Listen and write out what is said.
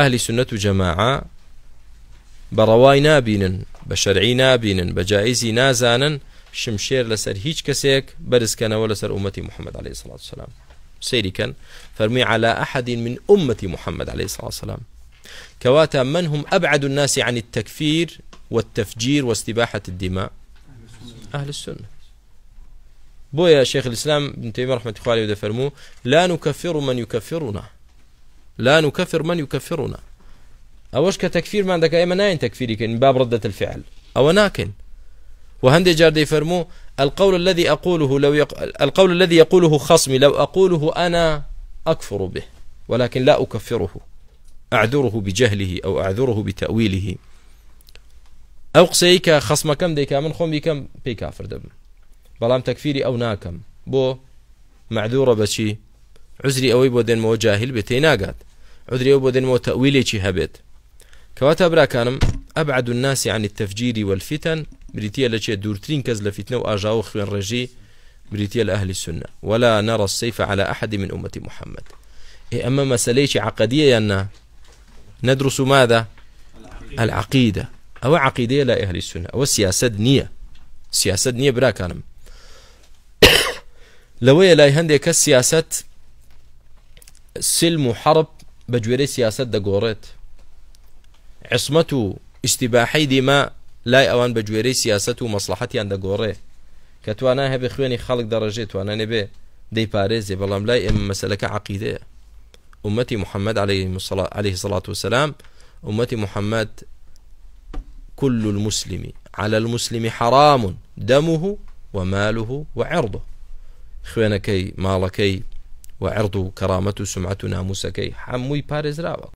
ئەهلی سنت و جەماعە بەڕەوای بشرعي بە شەرعی نابینن بە جایزی نازانن شمشێر لەسەر هیچ کەسێک بەرزکەنەوە لەسەر عومەتی محمد عليه الصلاة والسلام سيركن فرمي على أحد من أمة محمد عليه الصلاة والسلام كواتا من هم أبعد الناس عن التكفير والتفجير واستباحة الدماء. أهل السنة. بويا شيخ الإسلام بن تيمية رحمة الله عليه لا نكفر من يكفرنا. لا نكفر من يكفرنا. ئەوەش ما عندك دەکە اين تكفيري تەکفیریکەین باب ردة الفعل أو ناکەین. وهندي جار دي فرمو القول الذي أقوله لو يق... القول الذي يقوله خصمي لو أقوله أنا أكفر به ولكن لا أكفره. أعذره بجهله أو أعذره بتأويله. أو قسيك خصم كم ديك من خم بكم بي كافر دم بلام تكفيري أو ناكم بو معذورة بشي عزري أوي بودن مو جاهل بتيناقات ئەدرێەوە بۆ دێنەوە تەویلێکی هەبێت. کەواتە براکانم ئەبعد الناسی عنی تەفجیری والفتن بریتە لەچێ دوورترین کەس لە فتنە و ئاژاوە خوێن ڕێژی بریتە لە ئەهلی سنە. ولا نرى السيف على أحد من أمة محمد. إيه أما مسألة عقدية أن ندرس ماذا؟ العقيدة. أو عقيدة لا أهل السنة أو سياسة نية سياسة نية برا كانم لەوەیە لای هەندێک کە سیاست سلم و حرب بە گوێرەی سیاست دەگۆڕێت. عسمەت و ئیسیباحی دیما لای ئەوان بە گوێرەی سیاست و مەسلحەتیان دەگۆڕێ. کە توانە هەبێ خوێنی خەڵک دەڕژێت توانە نەبێ دەیپارێزێ بەڵام لای ئێمە مەسلەکە عقیدەیە. ومەتی محمد عليه عليه الصلاة والسلام امتي محمد كل المسلم على المسلم حرام دمه وماله وعرضه خوينكي مالكي وعرض عرض و ناموسكي و سمعەت و ناموسەکەی هەمووی پارێزراوە.